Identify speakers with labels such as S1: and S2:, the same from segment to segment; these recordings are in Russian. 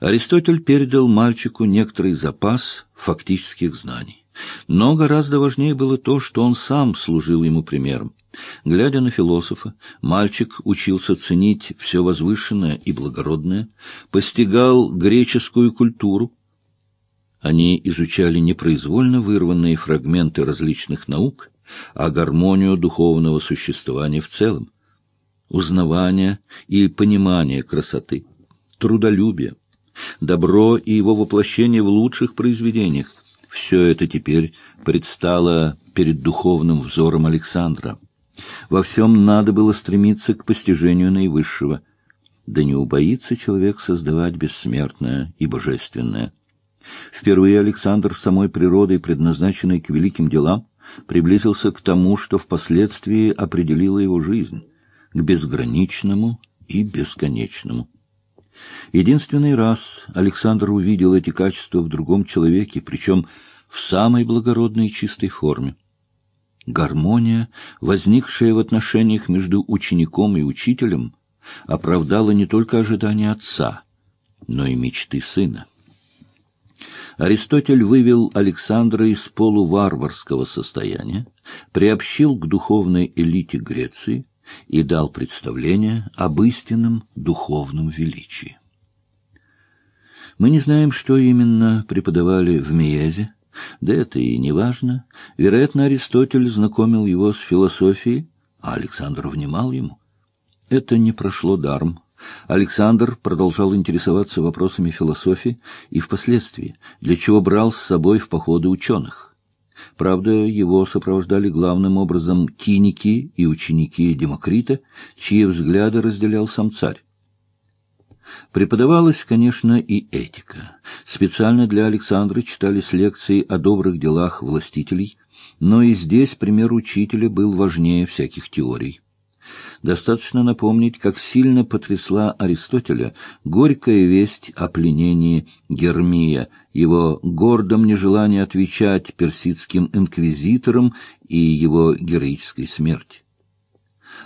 S1: Аристотель передал мальчику некоторый запас фактических знаний. Но гораздо важнее было то, что он сам служил ему примером. Глядя на философа, мальчик учился ценить все возвышенное и благородное, постигал греческую культуру. Они изучали непроизвольно вырванные фрагменты различных наук, а гармонию духовного существования в целом, узнавание и понимание красоты, трудолюбие, добро и его воплощение в лучших произведениях. Все это теперь предстало перед духовным взором Александра. Во всем надо было стремиться к постижению наивысшего. Да не убоится человек создавать бессмертное и божественное. Впервые Александр самой природой, предназначенной к великим делам, приблизился к тому, что впоследствии определило его жизнь, к безграничному и бесконечному. Единственный раз Александр увидел эти качества в другом человеке, причем в самой благородной и чистой форме. Гармония, возникшая в отношениях между учеником и учителем, оправдала не только ожидания отца, но и мечты сына. Аристотель вывел Александра из полуварварского состояния, приобщил к духовной элите Греции и дал представление об истинном духовном величии. Мы не знаем, что именно преподавали в Миезе, да это и не важно. Вероятно, Аристотель знакомил его с философией, а Александр внимал ему. Это не прошло даром. Александр продолжал интересоваться вопросами философии и впоследствии, для чего брал с собой в походы ученых. Правда, его сопровождали главным образом киники и ученики Демокрита, чьи взгляды разделял сам царь. Преподавалась, конечно, и этика. Специально для Александра читались лекции о добрых делах властителей, но и здесь пример учителя был важнее всяких теорий. Достаточно напомнить, как сильно потрясла Аристотеля горькая весть о пленении Гермия, его гордом нежелании отвечать персидским инквизиторам и его героической смерти.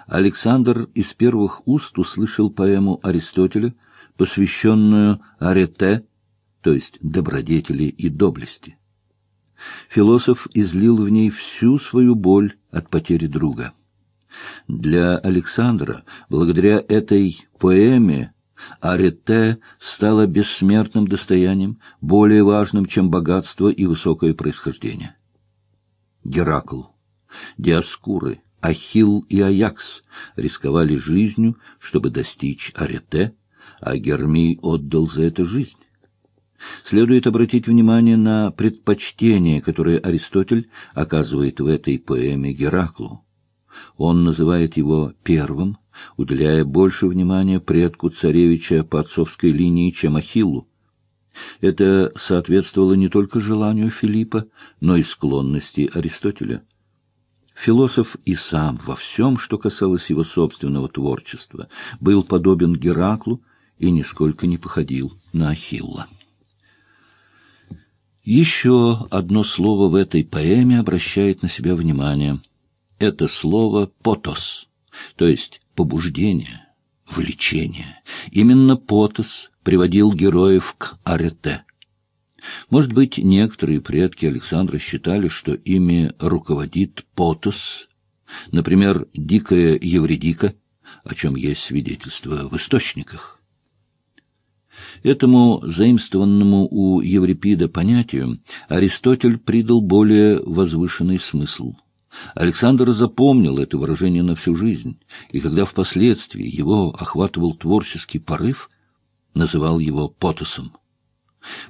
S1: Александр из первых уст услышал поэму Аристотеля, посвященную арете, то есть добродетели и доблести. Философ излил в ней всю свою боль от потери друга. Для Александра, благодаря этой поэме, арете стало бессмертным достоянием, более важным, чем богатство и высокое происхождение. Геракл, Диаскуры, Ахилл и Аякс рисковали жизнью, чтобы достичь арете, а Гермий отдал за это жизнь. Следует обратить внимание на предпочтение, которое Аристотель оказывает в этой поэме Гераклу. Он называет его первым, уделяя больше внимания предку царевича по отцовской линии, чем Ахиллу. Это соответствовало не только желанию Филиппа, но и склонности Аристотеля. Философ и сам во всем, что касалось его собственного творчества, был подобен Гераклу, и нисколько не походил на Ахилла. Еще одно слово в этой поэме обращает на себя внимание. Это слово «потос», то есть «побуждение», «влечение». Именно «потос» приводил героев к арете. Может быть, некоторые предки Александра считали, что ими руководит Потос, например, дикая Евредика, о чем есть свидетельство в источниках. Этому заимствованному у Еврипида понятию Аристотель придал более возвышенный смысл. Александр запомнил это выражение на всю жизнь, и когда впоследствии его охватывал творческий порыв, называл его потосом.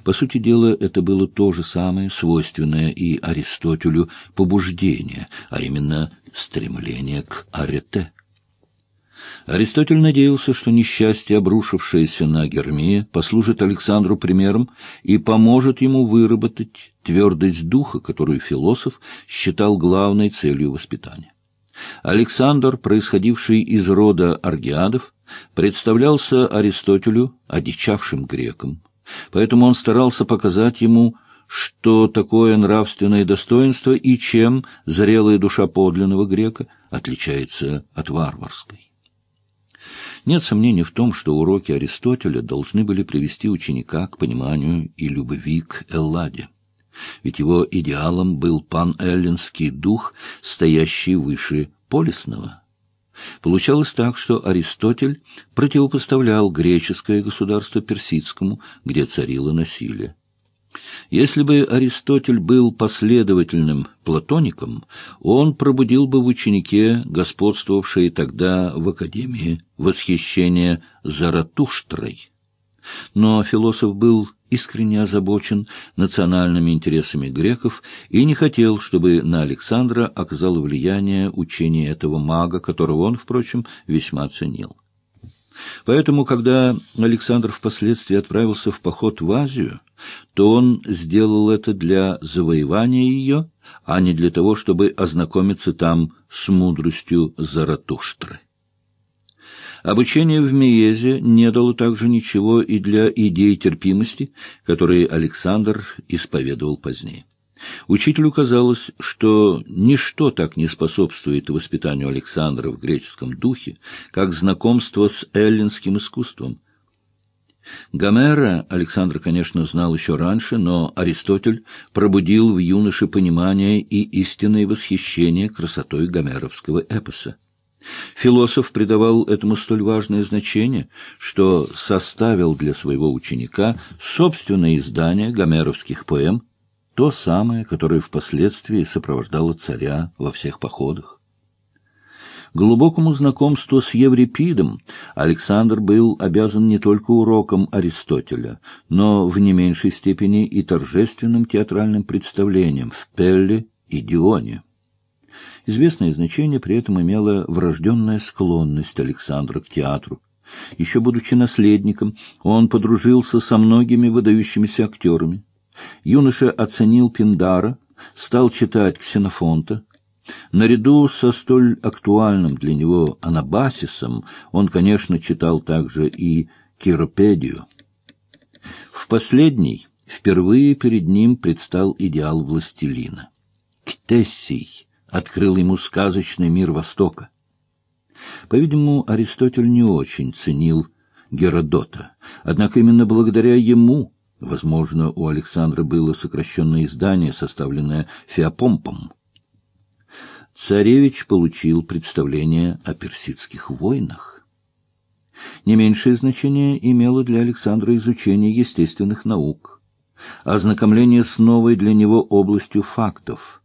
S1: По сути дела, это было то же самое, свойственное и Аристотелю побуждение, а именно стремление к арете. Аристотель надеялся, что несчастье, обрушившееся на Гермия, послужит Александру примером и поможет ему выработать твердость духа, которую философ считал главной целью воспитания. Александр, происходивший из рода аргиадов, представлялся Аристотелю одичавшим греком, поэтому он старался показать ему, что такое нравственное достоинство и чем зрелая душа подлинного грека отличается от варварской. Нет сомнений в том, что уроки Аристотеля должны были привести ученика к пониманию и любви к Элладе. Ведь его идеалом был пан-эллинский дух, стоящий выше полисного. Получалось так, что Аристотель противопоставлял греческое государство персидскому, где царило насилие. Если бы Аристотель был последовательным платоником, он пробудил бы в ученике, господствовавшей тогда в Академии, восхищение Заратуштрой. Но философ был искренне озабочен национальными интересами греков и не хотел, чтобы на Александра оказало влияние учение этого мага, которого он, впрочем, весьма ценил. Поэтому, когда Александр впоследствии отправился в поход в Азию, то он сделал это для завоевания ее, а не для того, чтобы ознакомиться там с мудростью Заратуштры. Обучение в Миезе не дало также ничего и для идей терпимости, которые Александр исповедовал позднее. Учителю казалось, что ничто так не способствует воспитанию Александра в греческом духе, как знакомство с эллинским искусством. Гомера Александр, конечно, знал еще раньше, но Аристотель пробудил в юноше понимание и истинное восхищение красотой гомеровского эпоса. Философ придавал этому столь важное значение, что составил для своего ученика собственное издание гомеровских поэм, то самое, которое впоследствии сопровождало царя во всех походах. Глубокому знакомству с Еврипидом Александр был обязан не только уроком Аристотеля, но в не меньшей степени и торжественным театральным представлением в Пелле и Дионе. Известное значение при этом имела врожденная склонность Александра к театру. Еще будучи наследником, он подружился со многими выдающимися актерами. Юноша оценил Пиндара, стал читать Ксенофонта. Наряду со столь актуальным для него Анабасисом он, конечно, читал также и Киропедию. В последней впервые перед ним предстал идеал властелина. Ктессий открыл ему сказочный мир Востока. По-видимому, Аристотель не очень ценил Геродота, однако именно благодаря ему Возможно, у Александра было сокращенное издание, составленное Феопомпом. Царевич получил представление о персидских войнах. Не меньшее значение имело для Александра изучение естественных наук, ознакомление с новой для него областью фактов —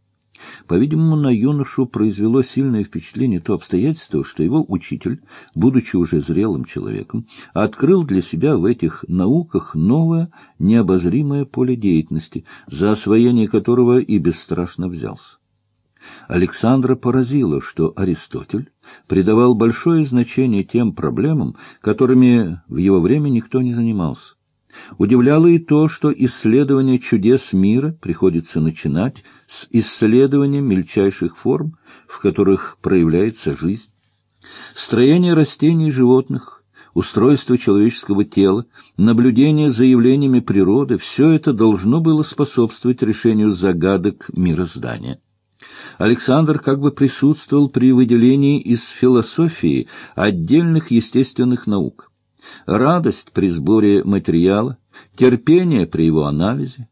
S1: по-видимому, на юношу произвело сильное впечатление то обстоятельство, что его учитель, будучи уже зрелым человеком, открыл для себя в этих науках новое, необозримое поле деятельности, за освоение которого и бесстрашно взялся. Александра поразило, что Аристотель придавал большое значение тем проблемам, которыми в его время никто не занимался. Удивляло и то, что исследование чудес мира приходится начинать с исследования мельчайших форм, в которых проявляется жизнь. Строение растений и животных, устройство человеческого тела, наблюдение за явлениями природы – все это должно было способствовать решению загадок мироздания. Александр как бы присутствовал при выделении из философии отдельных естественных наук радость при сборе материала, терпение при его анализе,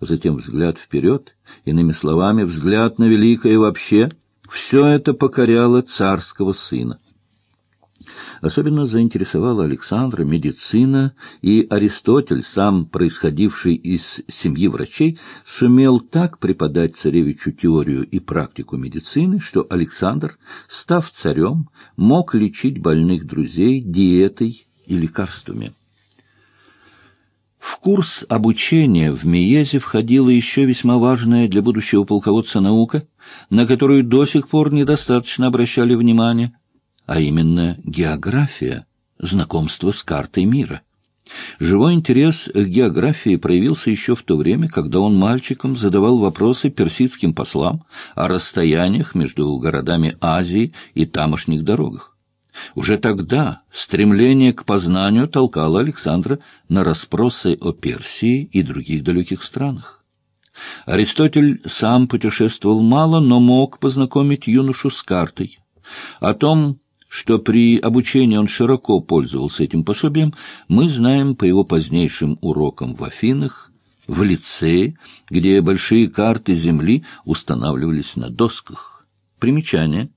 S1: затем взгляд вперед, иными словами, взгляд на великое вообще, все это покоряло царского сына. Особенно заинтересовала Александра медицина, и Аристотель, сам происходивший из семьи врачей, сумел так преподать царевичу теорию и практику медицины, что Александр, став царем, мог лечить больных друзей диетой и лекарствами. В курс обучения в Миезе входила еще весьма важная для будущего полководца наука, на которую до сих пор недостаточно обращали внимание, а именно география, знакомство с картой мира. Живой интерес к географии проявился еще в то время, когда он мальчиком задавал вопросы персидским послам о расстояниях между городами Азии и тамошних дорогах. Уже тогда стремление к познанию толкало Александра на расспросы о Персии и других далеких странах. Аристотель сам путешествовал мало, но мог познакомить юношу с картой. О том, что при обучении он широко пользовался этим пособием, мы знаем по его позднейшим урокам в Афинах, в лицее, где большие карты Земли устанавливались на досках. Примечание.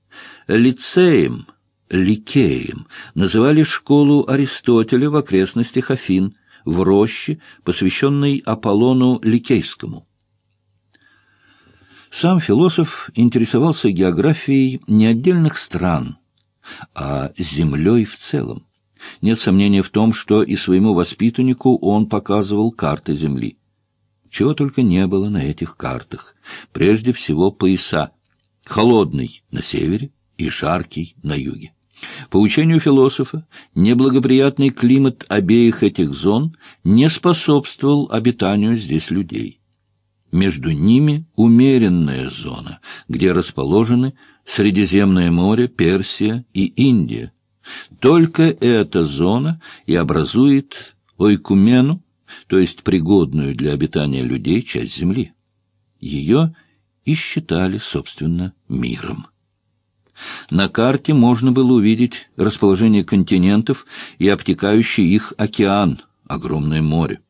S1: Лицеем, ликеем называли школу Аристотеля в окрестностях Афин, в роще, посвященной Аполлону Ликейскому. Сам философ интересовался географией не отдельных стран – а землей в целом. Нет сомнения в том, что и своему воспитаннику он показывал карты Земли. Чего только не было на этих картах. Прежде всего пояса. Холодный на севере и жаркий на юге. По учению философа, неблагоприятный климат обеих этих зон не способствовал обитанию здесь людей. Между ними умеренная зона, где расположены Средиземное море, Персия и Индия. Только эта зона и образует ойкумену, то есть пригодную для обитания людей часть Земли. Ее и считали, собственно, миром. На карте можно было увидеть расположение континентов и обтекающий их океан, огромное море.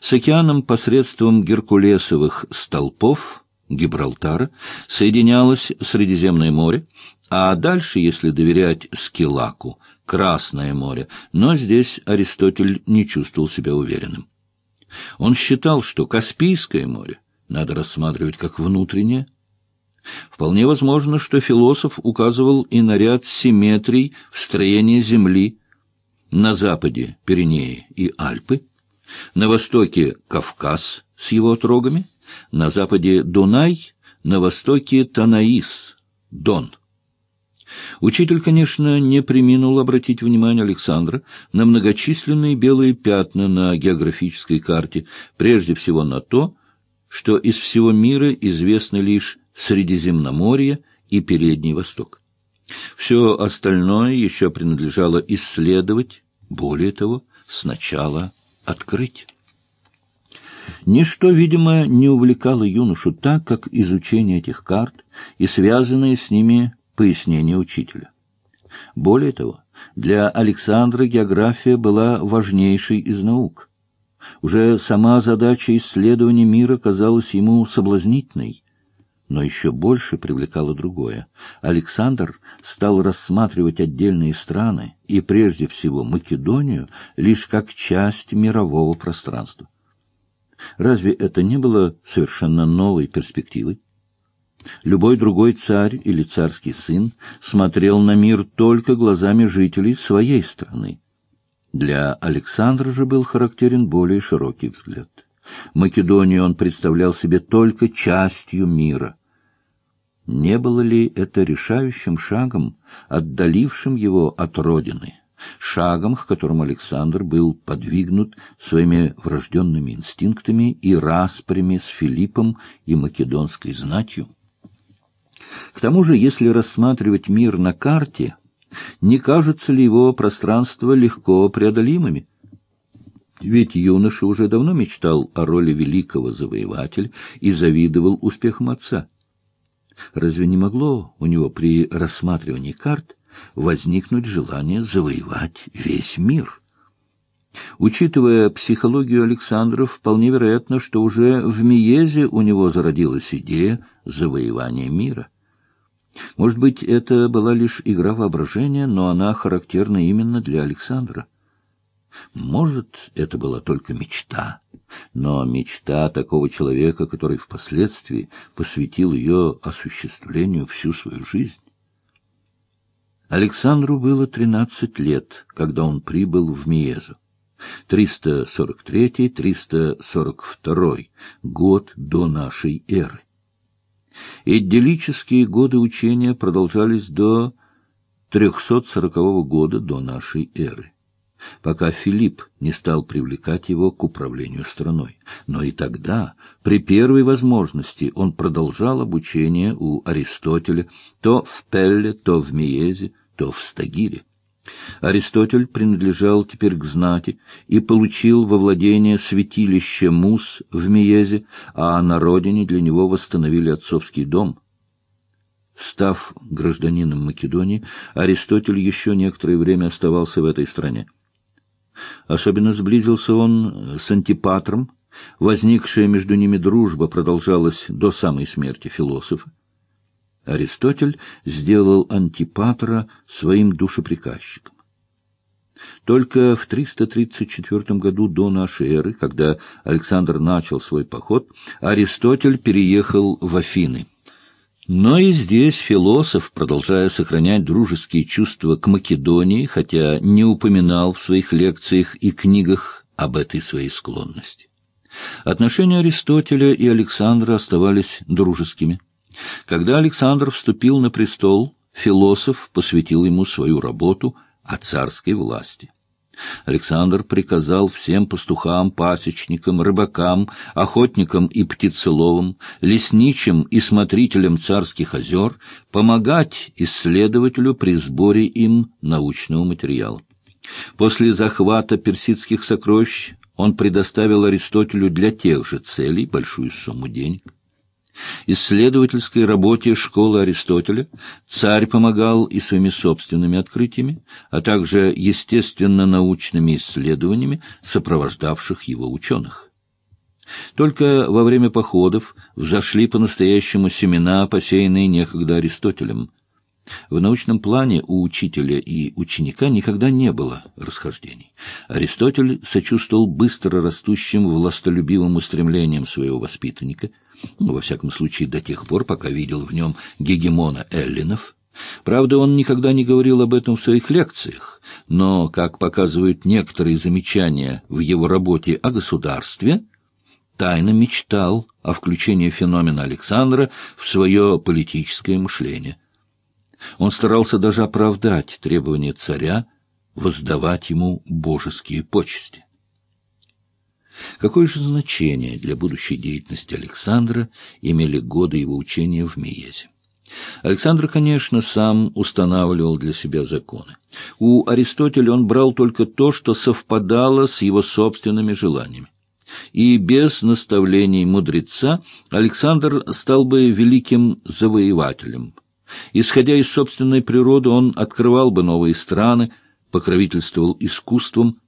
S1: С океаном посредством геркулесовых столпов Гибралтара соединялось Средиземное море, а дальше, если доверять Скилаку, Красное море, но здесь Аристотель не чувствовал себя уверенным. Он считал, что Каспийское море надо рассматривать как внутреннее. Вполне возможно, что философ указывал и на ряд симметрий в строении Земли. На западе Пиренеи и Альпы, на востоке Кавказ с его отрогами — на западе Дунай, на востоке Танаис, Дон. Учитель, конечно, не приминул обратить внимание Александра на многочисленные белые пятна на географической карте, прежде всего на то, что из всего мира известны лишь Средиземноморье и Передний Восток. Все остальное еще принадлежало исследовать, более того, сначала открыть. Ничто, видимо, не увлекало юношу так, как изучение этих карт и связанные с ними пояснения учителя. Более того, для Александра география была важнейшей из наук. Уже сама задача исследования мира казалась ему соблазнительной, но еще больше привлекало другое. Александр стал рассматривать отдельные страны, и прежде всего Македонию, лишь как часть мирового пространства. Разве это не было совершенно новой перспективой? Любой другой царь или царский сын смотрел на мир только глазами жителей своей страны. Для Александра же был характерен более широкий взгляд. Македонию он представлял себе только частью мира. Не было ли это решающим шагом, отдалившим его от родины? шагом, к которому Александр был подвигнут своими врожденными инстинктами и распрями с Филиппом и македонской знатью. К тому же, если рассматривать мир на карте, не кажутся ли его пространства легко преодолимыми? Ведь юноша уже давно мечтал о роли великого завоевателя и завидовал успехам отца. Разве не могло у него при рассматривании карт возникнуть желание завоевать весь мир. Учитывая психологию Александра, вполне вероятно, что уже в Миезе у него зародилась идея завоевания мира. Может быть, это была лишь игра воображения, но она характерна именно для Александра. Может, это была только мечта, но мечта такого человека, который впоследствии посвятил ее осуществлению всю свою жизнь. Александру было 13 лет, когда он прибыл в Миезу. 343-342 год до нашей эры. Идиллические годы учения продолжались до 340 года до нашей эры, пока Филипп не стал привлекать его к управлению страной. Но и тогда, при первой возможности, он продолжал обучение у Аристотеля то в Пелле, то в Миезе, то в Стагире. Аристотель принадлежал теперь к знати и получил во владение святилище Мус в Миезе, а на родине для него восстановили отцовский дом. Став гражданином Македонии, Аристотель еще некоторое время оставался в этой стране. Особенно сблизился он с Антипатром, возникшая между ними дружба продолжалась до самой смерти философа. Аристотель сделал Антипатра своим душеприказчиком. Только в 334 году до нашей эры, когда Александр начал свой поход, Аристотель переехал в Афины. Но и здесь философ, продолжая сохранять дружеские чувства к Македонии, хотя не упоминал в своих лекциях и книгах об этой своей склонности. Отношения Аристотеля и Александра оставались дружескими. Когда Александр вступил на престол, философ посвятил ему свою работу о царской власти. Александр приказал всем пастухам, пасечникам, рыбакам, охотникам и птицеловам, лесничим и смотрителям царских озер помогать исследователю при сборе им научного материала. После захвата персидских сокровищ он предоставил Аристотелю для тех же целей большую сумму денег. Исследовательской работе школы Аристотеля царь помогал и своими собственными открытиями, а также естественно-научными исследованиями, сопровождавших его ученых. Только во время походов взошли по-настоящему семена, посеянные некогда Аристотелем. В научном плане у учителя и ученика никогда не было расхождений. Аристотель сочувствовал быстро растущим властолюбивым устремлениям своего воспитанника – ну, во всяком случае, до тех пор, пока видел в нем гегемона эллинов. Правда, он никогда не говорил об этом в своих лекциях, но, как показывают некоторые замечания в его работе о государстве, тайно мечтал о включении феномена Александра в свое политическое мышление. Он старался даже оправдать требования царя воздавать ему божеские почести. Какое же значение для будущей деятельности Александра имели годы его учения в Миезе? Александр, конечно, сам устанавливал для себя законы. У Аристотеля он брал только то, что совпадало с его собственными желаниями. И без наставлений мудреца Александр стал бы великим завоевателем. Исходя из собственной природы, он открывал бы новые страны, покровительствовал искусством,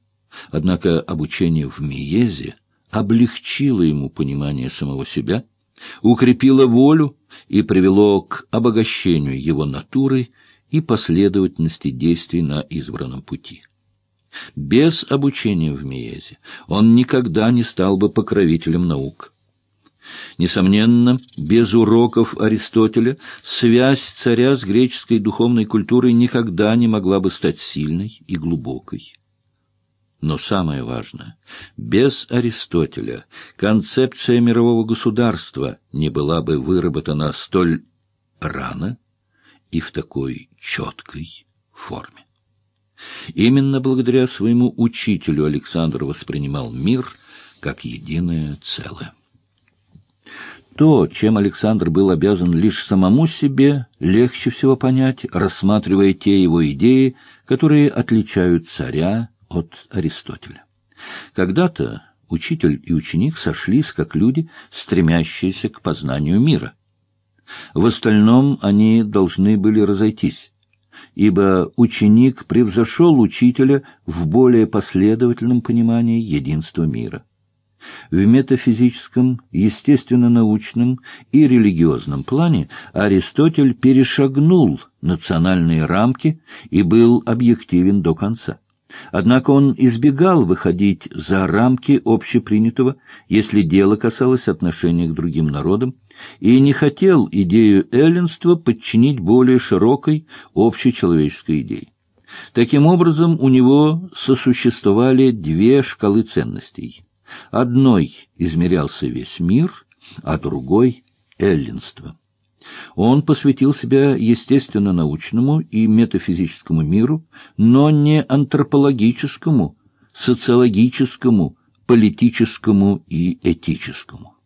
S1: Однако обучение в Миезе облегчило ему понимание самого себя, укрепило волю и привело к обогащению его натуры и последовательности действий на избранном пути. Без обучения в Миезе он никогда не стал бы покровителем наук. Несомненно, без уроков Аристотеля связь царя с греческой духовной культурой никогда не могла бы стать сильной и глубокой. Но самое важное, без Аристотеля концепция мирового государства не была бы выработана столь рано и в такой четкой форме. Именно благодаря своему учителю Александр воспринимал мир как единое целое. То, чем Александр был обязан лишь самому себе, легче всего понять, рассматривая те его идеи, которые отличают царя от Аристотеля. Когда-то учитель и ученик сошлись как люди, стремящиеся к познанию мира. В остальном они должны были разойтись, ибо ученик превзошел учителя в более последовательном понимании единства мира. В метафизическом, естественно-научном и религиозном плане Аристотель перешагнул национальные рамки и был объективен до конца. Однако он избегал выходить за рамки общепринятого, если дело касалось отношения к другим народам, и не хотел идею эллинства подчинить более широкой общечеловеческой идее. Таким образом, у него сосуществовали две шкалы ценностей. Одной измерялся весь мир, а другой — эллинство. Он посвятил себя естественно-научному и метафизическому миру, но не антропологическому, социологическому, политическому и этическому.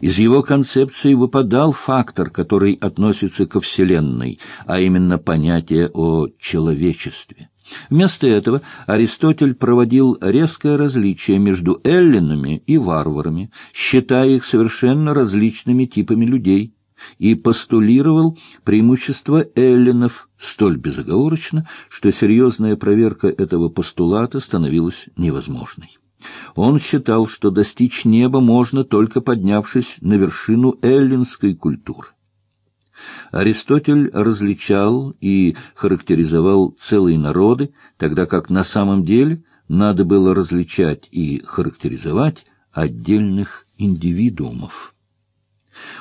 S1: Из его концепции выпадал фактор, который относится ко Вселенной, а именно понятие о человечестве. Вместо этого Аристотель проводил резкое различие между эллинами и варварами, считая их совершенно различными типами людей – и постулировал преимущество эллинов столь безоговорочно, что серьезная проверка этого постулата становилась невозможной. Он считал, что достичь неба можно только поднявшись на вершину эллинской культуры. Аристотель различал и характеризовал целые народы, тогда как на самом деле надо было различать и характеризовать отдельных индивидуумов.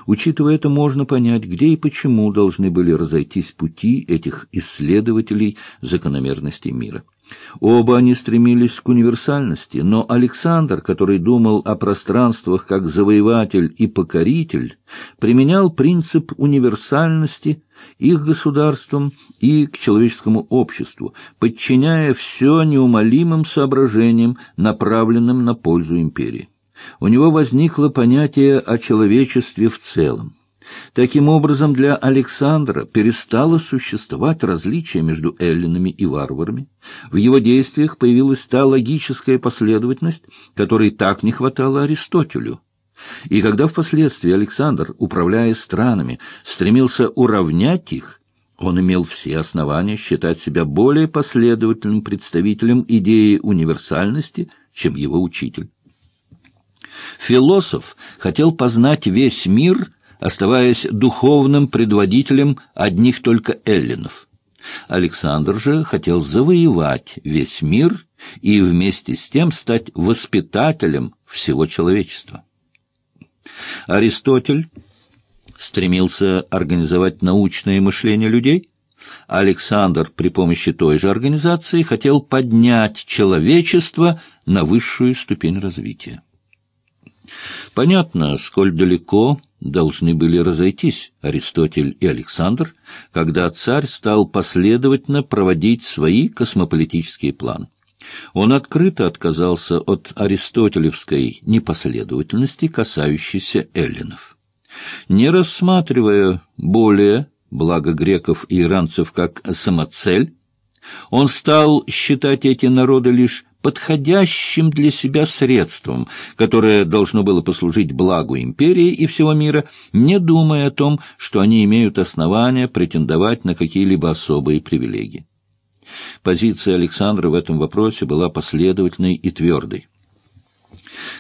S1: Учитывая это, можно понять, где и почему должны были разойтись пути этих исследователей закономерностей мира. Оба они стремились к универсальности, но Александр, который думал о пространствах как завоеватель и покоритель, применял принцип универсальности их государствам и к человеческому обществу, подчиняя все неумолимым соображениям, направленным на пользу империи. У него возникло понятие о человечестве в целом. Таким образом, для Александра перестало существовать различие между эллинами и варварами. В его действиях появилась та логическая последовательность, которой так не хватало Аристотелю. И когда впоследствии Александр, управляя странами, стремился уравнять их, он имел все основания считать себя более последовательным представителем идеи универсальности, чем его учитель. Философ хотел познать весь мир – оставаясь духовным предводителем одних только эллинов. Александр же хотел завоевать весь мир и вместе с тем стать воспитателем всего человечества. Аристотель стремился организовать научное мышление людей, Александр при помощи той же организации хотел поднять человечество на высшую ступень развития. Понятно, сколь далеко должны были разойтись Аристотель и Александр, когда царь стал последовательно проводить свои космополитические планы. Он открыто отказался от аристотелевской непоследовательности, касающейся эллинов. Не рассматривая более благо греков и иранцев как самоцель, он стал считать эти народы лишь подходящим для себя средством, которое должно было послужить благу империи и всего мира, не думая о том, что они имеют основания претендовать на какие-либо особые привилегии. Позиция Александра в этом вопросе была последовательной и твердой.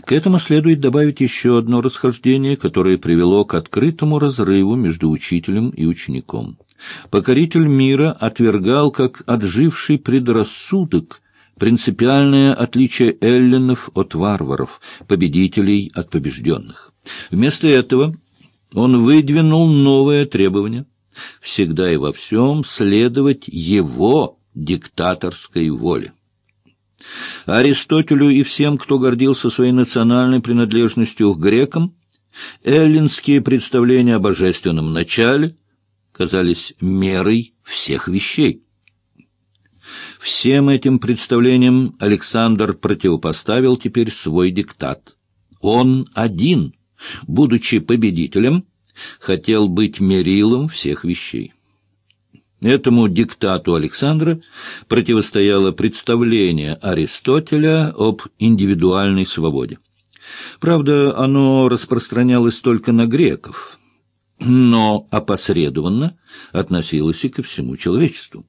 S1: К этому следует добавить еще одно расхождение, которое привело к открытому разрыву между учителем и учеником. Покоритель мира отвергал как отживший предрассудок принципиальное отличие эллинов от варваров, победителей от побежденных. Вместо этого он выдвинул новое требование – всегда и во всем следовать его диктаторской воле. Аристотелю и всем, кто гордился своей национальной принадлежностью к грекам, эллинские представления о божественном начале казались мерой всех вещей. Всем этим представлениям Александр противопоставил теперь свой диктат. Он один, будучи победителем, хотел быть мерилом всех вещей. Этому диктату Александра противостояло представление Аристотеля об индивидуальной свободе. Правда, оно распространялось только на греков, но опосредованно относилось и ко всему человечеству.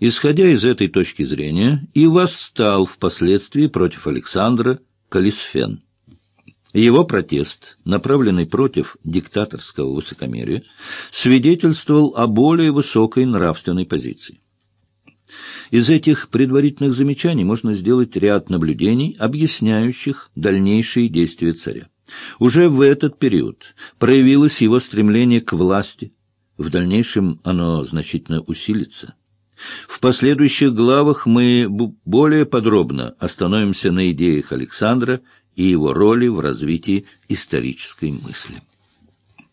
S1: Исходя из этой точки зрения, и восстал впоследствии против Александра Калисфен. Его протест, направленный против диктаторского высокомерия, свидетельствовал о более высокой нравственной позиции. Из этих предварительных замечаний можно сделать ряд наблюдений, объясняющих дальнейшие действия царя. Уже в этот период проявилось его стремление к власти, в дальнейшем оно значительно усилится. В последующих главах мы более подробно остановимся на идеях Александра и его роли в развитии исторической мысли.